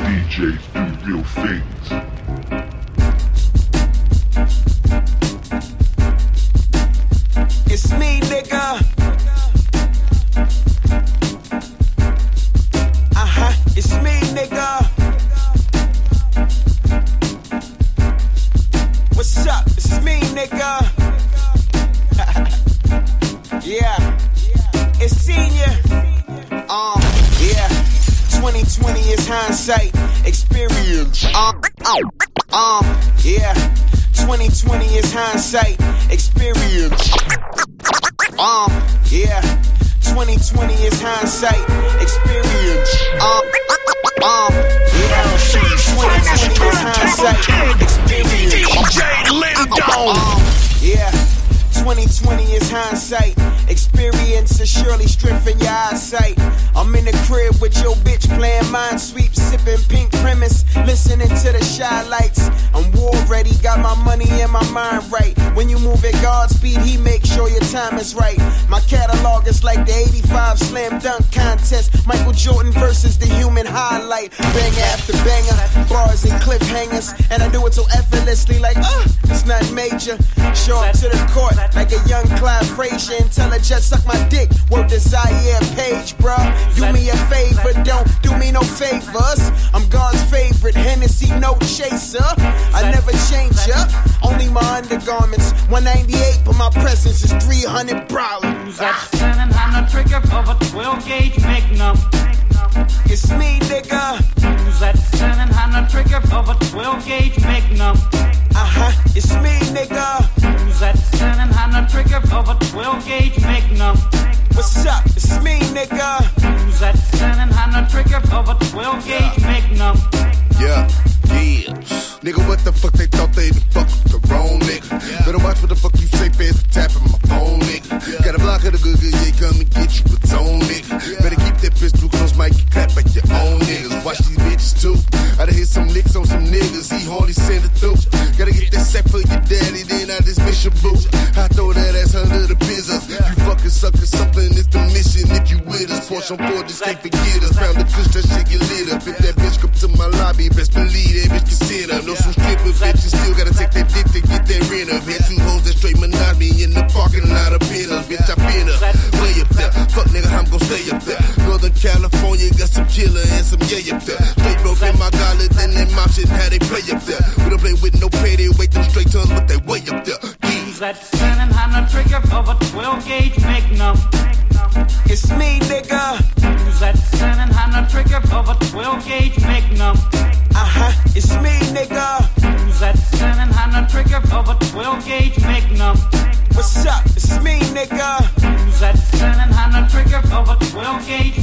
DJs do real things. It's me, nigga. Uh huh, it's me, nigga. What's up? Hindsight, experience. Um, um, um, yeah. 2020 is hindsight, experience. Um, yeah. 2020 is hindsight, experience. Um, um, yeah. 2020 is hindsight, experience. DJ Um, yeah. 2020 is hindsight. Experience has surely strengthened your eyesight. I'm in the crib with your bitch shy lights. I'm war ready, got my money and my mind right. When you move at God speed, he makes sure your time is right. My catalog is like the 85 slam dunk contest. Michael Jordan versus the human highlight. Banger after banger, bars and cliffhangers. And I do it so effortlessly, like, uh, it's not major. Show up to the court like a young Clyde Frazier. And tell just suck my dick. Work the Zaire page, bruh. Do me a favor, don't do me no favors. I'm God's favorite, Hennessy, no chaser. I never change ya, only my undergarments. 198, but my presence is 300 problems. That's standing on the trigger of a 12 gauge Magnum. It's me, nigga. Who's that standing on the trigger of a 12 gauge Magnum? Uh huh, it's me, nigga. Who's that standing on the trigger of a 12 gauge Magnum? What's up? It's me, nigga. Who's that standing on the trigger of a 12 gauge you say tapping my phone, nigga. Got a block of the good good, yeah, come and get you a tone, nigga. Better keep that pistol close, might get clapped by your own niggas. Watch these bitches too. I done hit some licks on some niggas, he hardly send it through. Gotta get that set for your daddy, then I dismiss your boo. I throw that ass under the business. You fucking sucker, something is the mission. If you with us, Porsche on board, just can't forget us. Found the kush, that shit get lit up. If that bitch come to my lobby, best believe that bitch can some strippers, bitch, you still gotta take that dick to get that rent up. Had two hoes that straight monogamy in the parking lot of pillars. Bitch, I been up, way up there. Fuck nigga, I'm gon' stay up there. Northern California got some killer and some yay up there. Straight broke in my gauntlet, then that mop shit, how they play up there. We don't play with no payday, wait them straight tons, but they way up there. Who's that standing on the trigger of a 12 gauge Magnum? It's me, nigga. 12 gauge magnum. What's up? It's me, nigga. Who's that 700 trigger of a 12 gauge